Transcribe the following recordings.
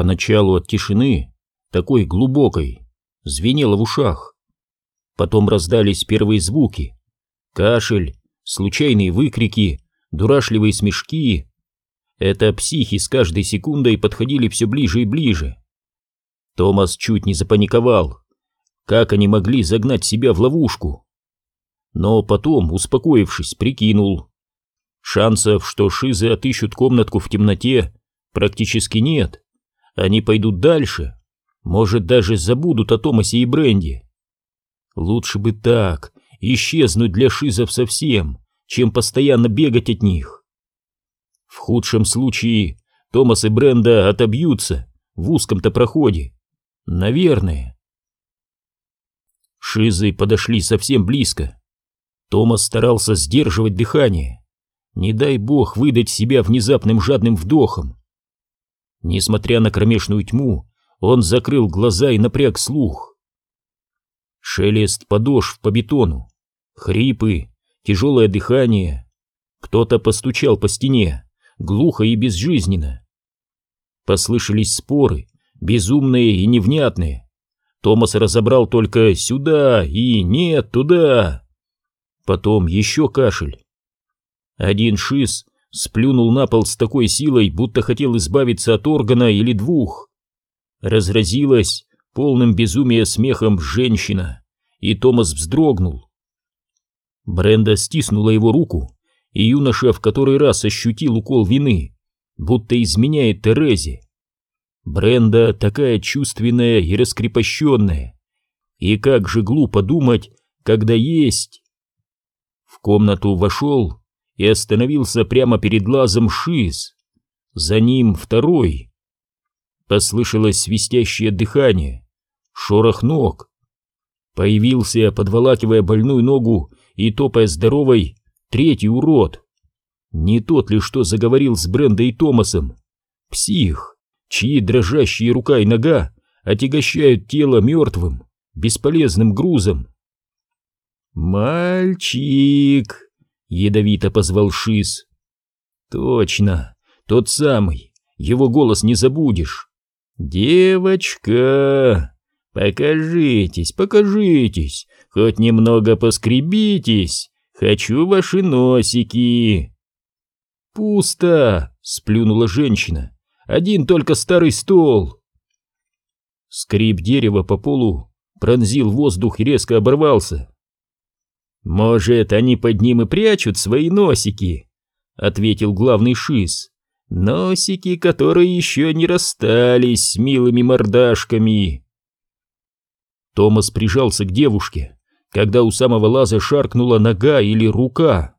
Поначалу от тишины, такой глубокой, звенело в ушах. Потом раздались первые звуки. Кашель, случайные выкрики, дурашливые смешки. Это психи с каждой секундой подходили все ближе и ближе. Томас чуть не запаниковал. Как они могли загнать себя в ловушку? Но потом, успокоившись, прикинул. Шансов, что шизы отыщут комнатку в темноте, практически нет. Они пойдут дальше. Может, даже забудут о Томасе и Бренди. Лучше бы так, исчезнуть для шизов совсем, чем постоянно бегать от них. В худшем случае Томас и Бренда отобьются в узком-то проходе. Наверное. Шизы подошли совсем близко. Томас старался сдерживать дыхание. Не дай бог выдать себя внезапным жадным вдохом. Несмотря на кромешную тьму, он закрыл глаза и напряг слух. Шелест подошв по бетону, хрипы, тяжелое дыхание. Кто-то постучал по стене, глухо и безжизненно. Послышались споры, безумные и невнятные. Томас разобрал только «сюда» и «нет, туда». Потом еще кашель. Один шиз сплюнул на пол с такой силой, будто хотел избавиться от органа или двух. Разразилась полным безумия смехом женщина, и Томас вздрогнул. Бренда стиснула его руку, и юноша в который раз ощутил укол вины, будто изменяет Терезе. Бренда такая чувственная и раскрепощенная. И как же глупо думать, когда есть... В комнату вошел и остановился прямо перед глазом Шиз. За ним второй. Послышалось свистящее дыхание, шорох ног. Появился, подволакивая больную ногу и топая здоровой, третий урод. Не тот ли, что заговорил с Брендой и Томасом? Псих, чьи дрожащие рука и нога отягощают тело мертвым, бесполезным грузом. «Мальчик!» Ядовито позвал Шиз. Точно, тот самый, его голос не забудешь. Девочка, покажитесь, покажитесь, хоть немного поскребитесь, хочу ваши носики. Пусто, сплюнула женщина, один только старый стол. Скрип дерева по полу пронзил воздух и резко оборвался. «Может, они под ним и прячут свои носики?» — ответил главный шиз. «Носики, которые еще не расстались с милыми мордашками». Томас прижался к девушке, когда у самого лаза шаркнула нога или рука.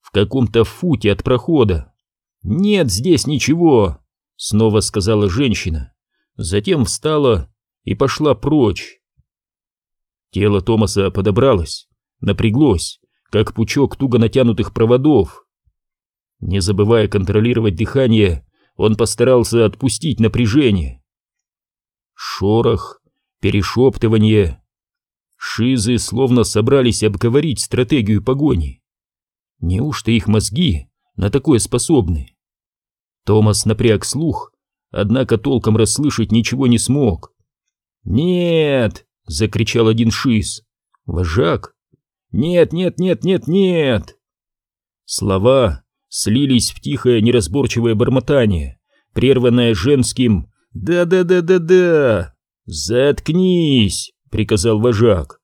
В каком-то футе от прохода. «Нет здесь ничего», — снова сказала женщина. Затем встала и пошла прочь. Тело Томаса подобралось напряглось, как пучок туго натянутых проводов. Не забывая контролировать дыхание, он постарался отпустить напряжение. Шорох, перешептывание. Шизы словно собрались обговорить стратегию погони. Неужто их мозги на такое способны? Томас напряг слух, однако толком расслышать ничего не смог. «Нет!» — закричал один шиз. Вожак «Нет, нет, нет, нет, нет!» Слова слились в тихое неразборчивое бормотание, прерванное женским «Да-да-да-да-да!» «Заткнись!» — приказал вожак.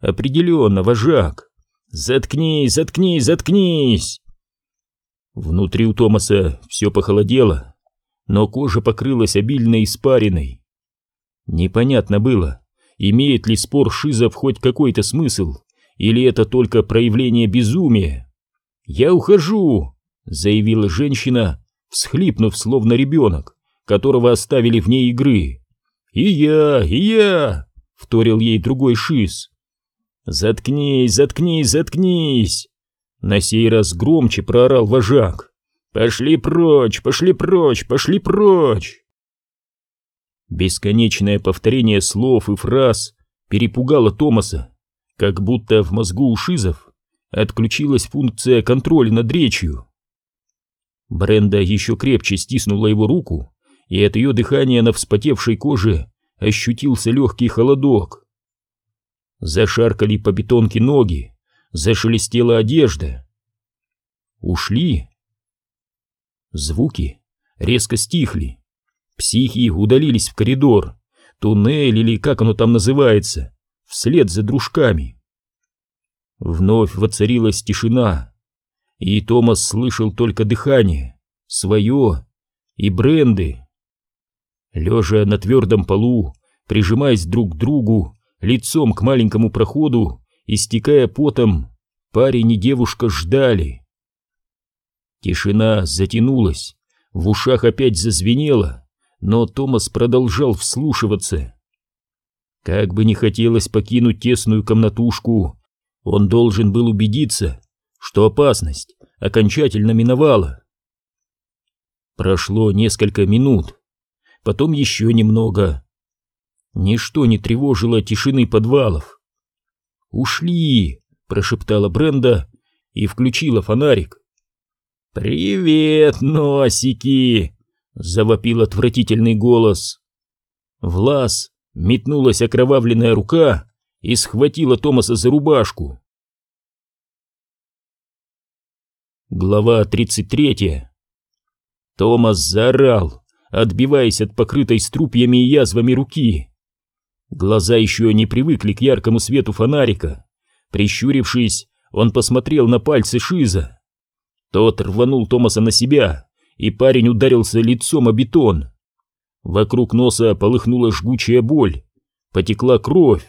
«Определенно, вожак! Заткнись, заткнись, заткнись!» Внутри у Томаса все похолодело, но кожа покрылась обильной испариной. Непонятно было, имеет ли спор Шизов хоть какой-то смысл, или это только проявление безумия? «Я ухожу!» — заявила женщина, всхлипнув, словно ребенок, которого оставили вне игры. «И я, и я!» — вторил ей другой шиз. «Заткнись, заткнись, заткнись!» На сей раз громче проорал вожак. «Пошли прочь, пошли прочь, пошли прочь!» Бесконечное повторение слов и фраз перепугало Томаса как будто в мозгу у шизов отключилась функция контроля над речью. Бренда еще крепче стиснула его руку и от ее дыхания на вспотевшей коже ощутился легкий холодок. Зашаркали по бетонке ноги, зашелестела одежда. Ушли. Звуки резко стихли. Психи удалились в коридор, туннель или как оно там называется, вслед за дружками. Вновь воцарилась тишина, и Томас слышал только дыхание, свое и бренды. Лежа на твердом полу, прижимаясь друг к другу, лицом к маленькому проходу, истекая потом, парень и девушка ждали. Тишина затянулась, в ушах опять зазвенело, но Томас продолжал вслушиваться. Как бы не хотелось покинуть тесную комнатушку, он должен был убедиться, что опасность окончательно миновала. Прошло несколько минут, потом еще немного. Ничто не тревожило тишины подвалов. «Ушли!» — прошептала Бренда и включила фонарик. «Привет, носики!» — завопил отвратительный голос. В лаз метнулась окровавленная рука и схватила Томаса за рубашку. Глава 33 Томас заорал, отбиваясь от покрытой струпьями и язвами руки. Глаза еще не привыкли к яркому свету фонарика. Прищурившись, он посмотрел на пальцы Шиза. Тот рванул Томаса на себя, и парень ударился лицом о бетон. Вокруг носа полыхнула жгучая боль, потекла кровь.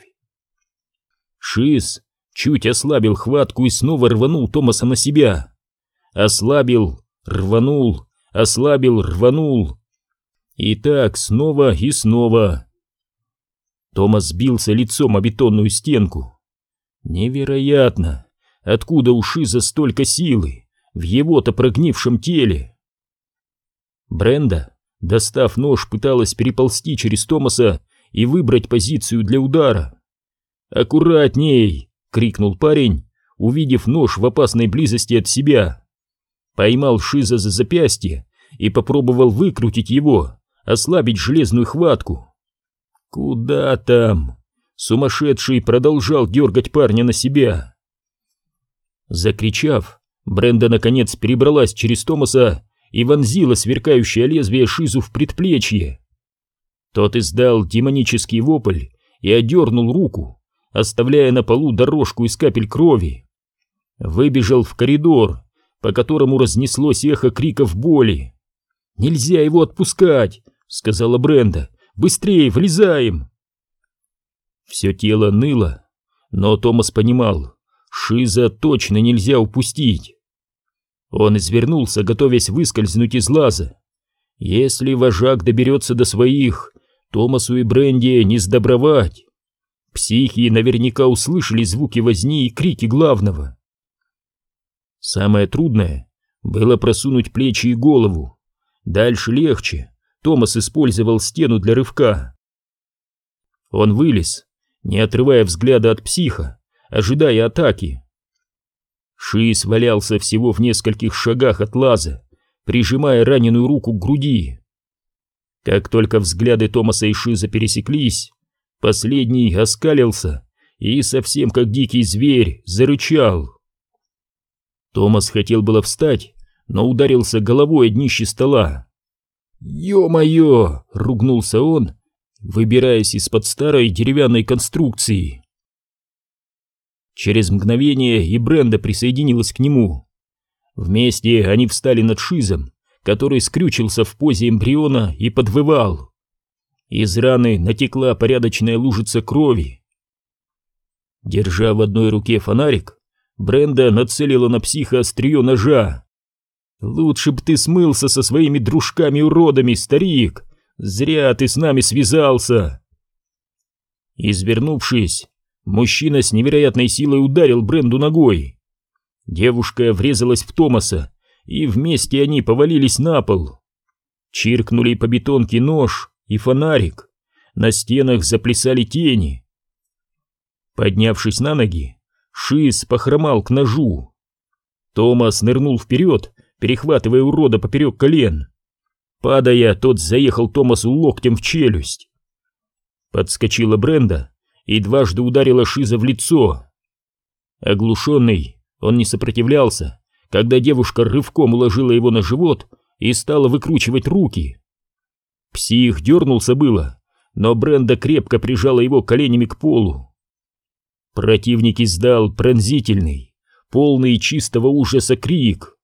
Шиз чуть ослабил хватку и снова рванул Томаса на себя. Ослабил, рванул, ослабил, рванул. И так снова и снова. Томас сбился лицом о бетонную стенку. Невероятно! Откуда у Шиза столько силы? в его-то прогнившем теле. Бренда, достав нож, пыталась переползти через Томаса и выбрать позицию для удара. «Аккуратней!» — крикнул парень, увидев нож в опасной близости от себя. Поймал Шиза за запястье и попробовал выкрутить его, ослабить железную хватку. «Куда там?» Сумасшедший продолжал дергать парня на себя. Закричав, Бренда наконец перебралась через Томаса и вонзила сверкающее лезвие Шизу в предплечье. Тот издал демонический вопль и одернул руку, оставляя на полу дорожку из капель крови. Выбежал в коридор, по которому разнеслось эхо криков боли. «Нельзя его отпускать!» — сказала Бренда. «Быстрее, влезаем!» Все тело ныло, но Томас понимал, Шиза точно нельзя упустить. Он извернулся, готовясь выскользнуть из лаза. Если вожак доберется до своих, Томасу и Бренди не сдобровать. Психи наверняка услышали звуки возни и крики главного. Самое трудное было просунуть плечи и голову. Дальше легче. Томас использовал стену для рывка. Он вылез, не отрывая взгляда от психа, ожидая атаки. Шиз валялся всего в нескольких шагах от лаза, прижимая раненую руку к груди. Как только взгляды Томаса и Шиза пересеклись, последний оскалился и, совсем как дикий зверь, зарычал. Томас хотел было встать, но ударился головой о днище стола. «Ё-моё!» — ругнулся он, выбираясь из-под старой деревянной конструкции. Через мгновение и Бренда присоединилась к нему. Вместе они встали над Шизом, который скрючился в позе эмбриона и подвывал. Из раны натекла порядочная лужица крови. Держа в одной руке фонарик, Бренда нацелила на психа острие ножа. «Лучше б ты смылся со своими дружками-уродами, старик! Зря ты с нами связался!» Извернувшись, Мужчина с невероятной силой ударил Бренду ногой. Девушка врезалась в Томаса, и вместе они повалились на пол. Чиркнули по бетонке нож и фонарик. На стенах заплясали тени. Поднявшись на ноги, Шиз похромал к ножу. Томас нырнул вперед, перехватывая урода поперек колен. Падая, тот заехал Томасу локтем в челюсть. Подскочила Бренда и дважды ударила Шиза в лицо. Оглушенный, он не сопротивлялся, когда девушка рывком уложила его на живот и стала выкручивать руки. Псих дернулся было, но Бренда крепко прижала его коленями к полу. Противник издал пронзительный, полный чистого ужаса крик.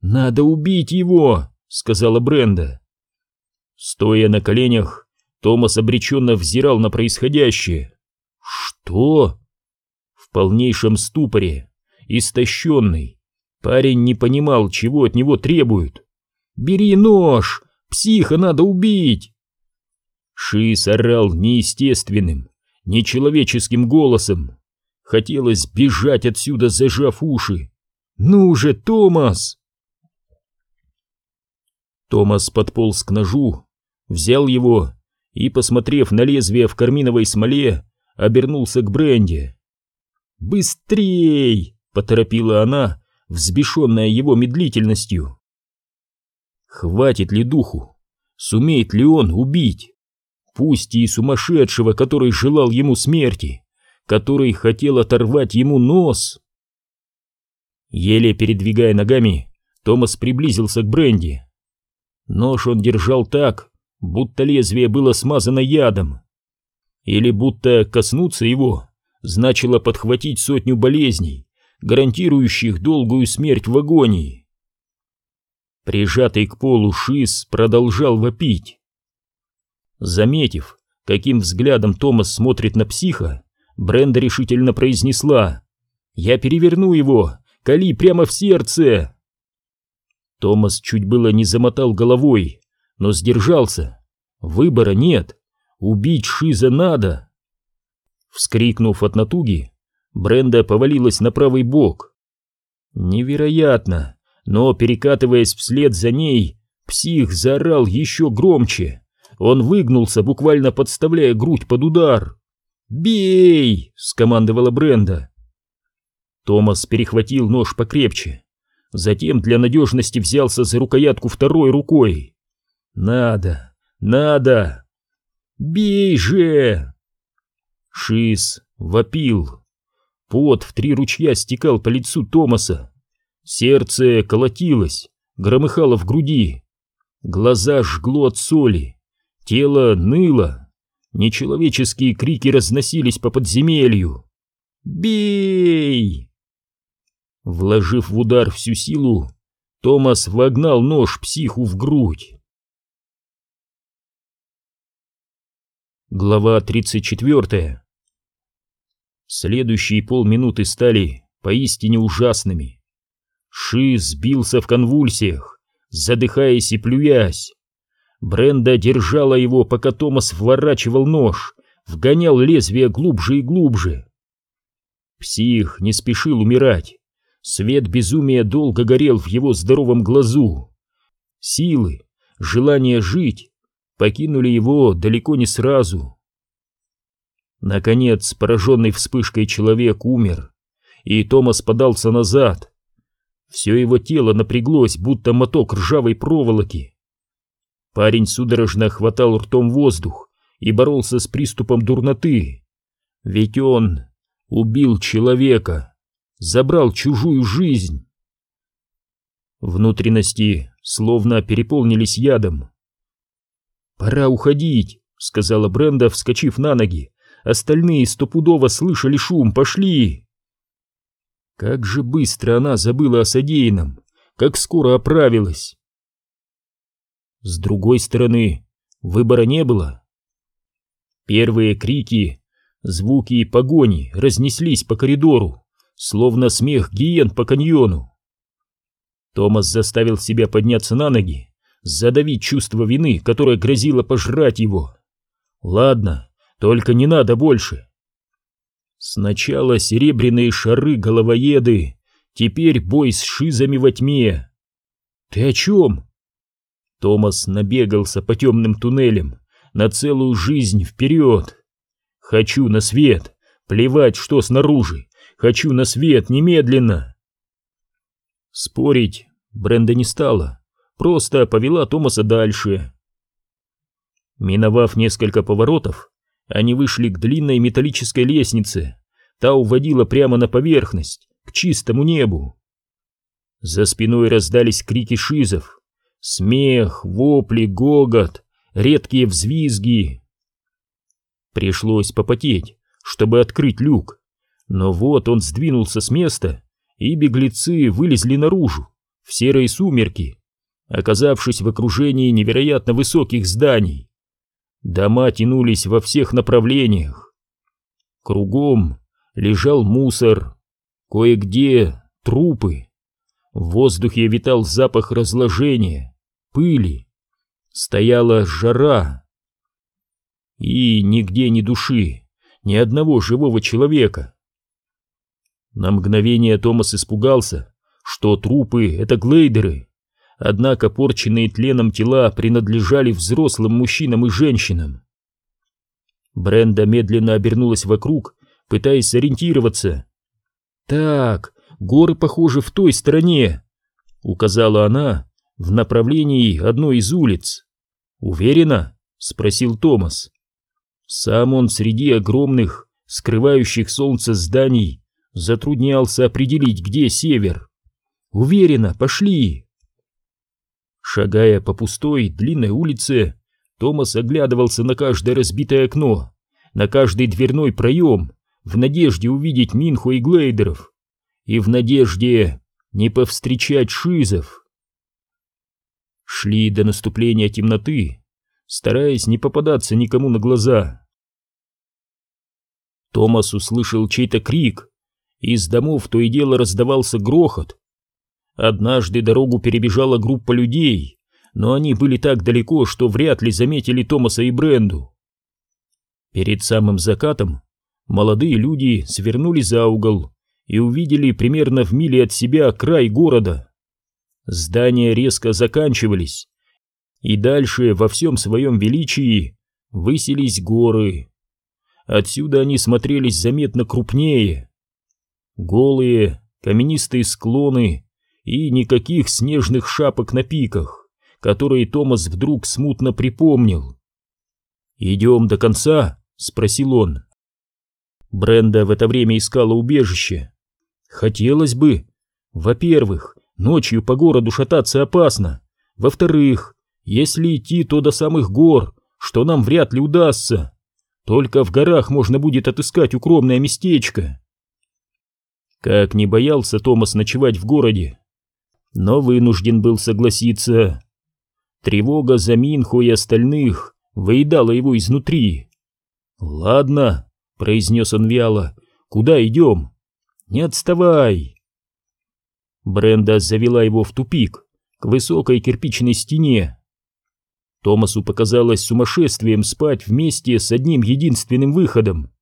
«Надо убить его!» — сказала Бренда. Стоя на коленях, Томас обреченно взирал на происходящее. «Что?» В полнейшем ступоре, истощенный, парень не понимал, чего от него требуют. «Бери нож! Психа надо убить!» Шис орал неестественным, нечеловеческим голосом. Хотелось бежать отсюда, зажав уши. «Ну же, Томас!» Томас подполз к ножу, взял его и, посмотрев на лезвие в карминовой смоле, обернулся к Бренде. «Быстрей!» — поторопила она, взбешенная его медлительностью. Хватит ли духу? Сумеет ли он убить? Пусть и сумасшедшего, который желал ему смерти, который хотел оторвать ему нос. Еле передвигая ногами, Томас приблизился к Бренди. Нож он держал так, будто лезвие было смазано ядом. Или будто коснуться его значило подхватить сотню болезней, гарантирующих долгую смерть в агонии. Прижатый к полу Шиз продолжал вопить. Заметив, каким взглядом Томас смотрит на психа, Бренда решительно произнесла «Я переверну его! Кали прямо в сердце!» Томас чуть было не замотал головой, но сдержался. Выбора нет. Убить Шиза надо. Вскрикнув от натуги, Бренда повалилась на правый бок. Невероятно, но, перекатываясь вслед за ней, псих заорал еще громче. Он выгнулся, буквально подставляя грудь под удар. «Бей!» — скомандовала Бренда. Томас перехватил нож покрепче. Затем для надежности взялся за рукоятку второй рукой. «Надо! Надо! Бей же!» Шиз вопил. Пот в три ручья стекал по лицу Томаса. Сердце колотилось, громыхало в груди. Глаза жгло от соли. Тело ныло. Нечеловеческие крики разносились по подземелью. «Бей!» Вложив в удар всю силу, Томас вогнал нож психу в грудь. Глава 34 Следующие полминуты стали поистине ужасными. Ши сбился в конвульсиях, задыхаясь и плюясь. Бренда держала его, пока Томас вворачивал нож, вгонял лезвие глубже и глубже. Псих не спешил умирать. Свет безумия долго горел в его здоровом глазу. Силы, желание жить покинули его далеко не сразу. Наконец, пораженный вспышкой человек умер, и Томас подался назад. Все его тело напряглось, будто моток ржавой проволоки. Парень судорожно хватал ртом воздух и боролся с приступом дурноты. Ведь он убил человека забрал чужую жизнь. Внутренности словно переполнились ядом. «Пора уходить», — сказала Бренда, вскочив на ноги. «Остальные стопудово слышали шум, пошли!» Как же быстро она забыла о содеянном, как скоро оправилась. С другой стороны, выбора не было. Первые крики, звуки и погони разнеслись по коридору словно смех гиен по каньону. Томас заставил себя подняться на ноги, задавить чувство вины, которое грозило пожрать его. Ладно, только не надо больше. Сначала серебряные шары-головоеды, теперь бой с шизами во тьме. Ты о чем? Томас набегался по темным туннелям на целую жизнь вперед. Хочу на свет, плевать, что снаружи, Хочу на свет, немедленно!» Спорить Бренда не стала, просто повела Томаса дальше. Миновав несколько поворотов, они вышли к длинной металлической лестнице. Та уводила прямо на поверхность, к чистому небу. За спиной раздались крики шизов. Смех, вопли, гогот, редкие взвизги. Пришлось попотеть, чтобы открыть люк. Но вот он сдвинулся с места, и беглецы вылезли наружу, в серые сумерки, оказавшись в окружении невероятно высоких зданий. Дома тянулись во всех направлениях. Кругом лежал мусор, кое-где трупы. В воздухе витал запах разложения, пыли. Стояла жара. И нигде ни души, ни одного живого человека. На мгновение Томас испугался, что трупы — это глейдеры. Однако порченные тленом тела принадлежали взрослым мужчинам и женщинам. Бренда медленно обернулась вокруг, пытаясь сориентироваться. «Так, горы, похоже, в той стороне», — указала она в направлении одной из улиц. «Уверена?» — спросил Томас. Сам он среди огромных, скрывающих солнце зданий, затруднялся определить, где север. «Уверена, пошли!» Шагая по пустой, длинной улице, Томас оглядывался на каждое разбитое окно, на каждый дверной проем, в надежде увидеть Минху и Глейдеров, и в надежде не повстречать шизов. Шли до наступления темноты, стараясь не попадаться никому на глаза. Томас услышал чей-то крик, из домов то и дело раздавался грохот, Однажды дорогу перебежала группа людей, но они были так далеко, что вряд ли заметили Томаса и Бренду. Перед самым закатом молодые люди свернули за угол и увидели примерно в миле от себя край города. Здания резко заканчивались, и дальше во всем своем величии высились горы. Отсюда они смотрелись заметно крупнее. Голые, каменистые склоны и никаких снежных шапок на пиках, которые Томас вдруг смутно припомнил. «Идем до конца?» — спросил он. Бренда в это время искала убежище. «Хотелось бы. Во-первых, ночью по городу шататься опасно. Во-вторых, если идти, то до самых гор, что нам вряд ли удастся. Только в горах можно будет отыскать укромное местечко». Как не боялся Томас ночевать в городе, но вынужден был согласиться. Тревога за Минху и остальных выедала его изнутри. «Ладно», — произнес он вяло, — «куда идем?» «Не отставай!» Бренда завела его в тупик, к высокой кирпичной стене. Томасу показалось сумасшествием спать вместе с одним единственным выходом.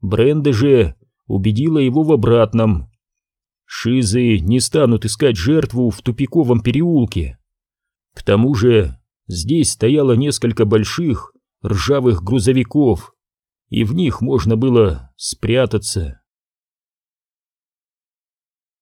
Бренда же убедила его в обратном. Шизы не станут искать жертву в тупиковом переулке. К тому же здесь стояло несколько больших ржавых грузовиков, и в них можно было спрятаться.